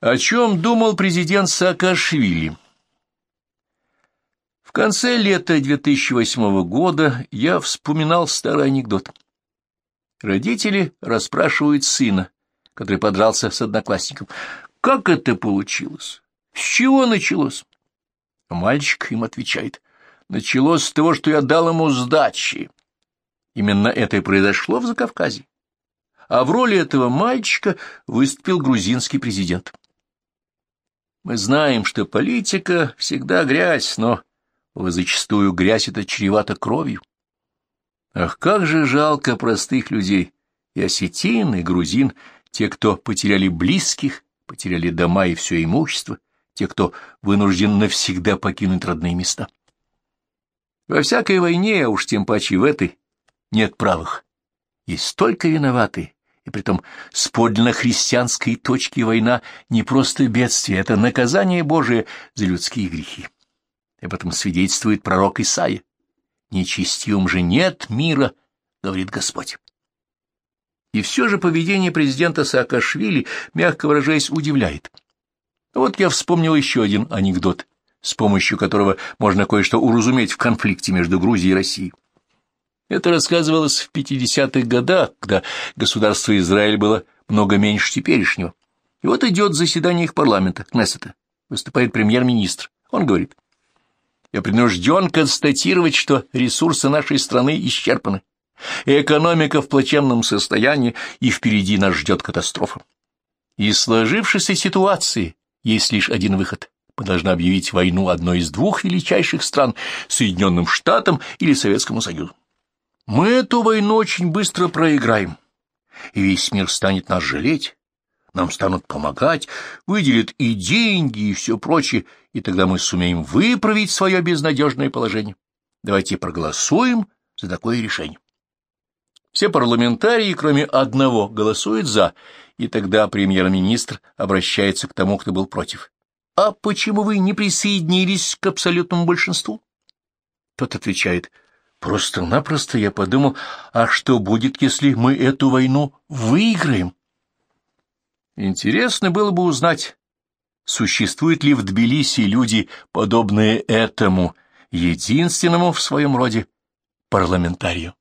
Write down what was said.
О чем думал президент Саакашвили? В конце лета 2008 года я вспоминал старый анекдот. Родители расспрашивают сына, который подрался с одноклассником. Как это получилось? С чего началось? Мальчик им отвечает. Началось с того, что я дал ему сдачи. Именно это и произошло в Закавказье. А в роли этого мальчика выступил грузинский президент. Мы знаем, что политика всегда грязь, но зачастую грязь это чревато кровью. Ах, как же жалко простых людей, и осетин, и грузин, те, кто потеряли близких, потеряли дома и все имущество, те, кто вынужден навсегда покинуть родные места. Во всякой войне, уж тем паче в этой, нет правых. Есть только виноватые, и притом с подлинно христианской точки война не просто бедствие, это наказание Божие за людские грехи. Об этом свидетельствует пророк Исаия. «Нечестивым же нет мира», — говорит Господь. И все же поведение президента Саакашвили, мягко выражаясь, удивляет. Вот я вспомнил еще один анекдот, с помощью которого можно кое-что уразуметь в конфликте между Грузией и Россией. Это рассказывалось в 50-х годах, когда государство Израиль было много меньше теперешнего. И вот идет заседание их парламента, Кнессета, выступает премьер-министр. Он говорит, «Я принужден констатировать, что ресурсы нашей страны исчерпаны, и экономика в плачевном состоянии, и впереди нас ждет катастрофа. Из сложившейся ситуации есть лишь один выход. Мы должны объявить войну одной из двух величайших стран — Соединенным Штатам или Советскому Союзу. Мы эту войну очень быстро проиграем, и весь мир станет нас жалеть, нам станут помогать, выделят и деньги, и все прочее, и тогда мы сумеем выправить свое безнадежное положение. Давайте проголосуем за такое решение. Все парламентарии, кроме одного, голосуют «за», и тогда премьер-министр обращается к тому, кто был против. «А почему вы не присоединились к абсолютному большинству?» Тот отвечает Просто-напросто я подумал, а что будет, если мы эту войну выиграем? Интересно было бы узнать, существуют ли в Тбилиси люди, подобные этому, единственному в своем роде парламентарию.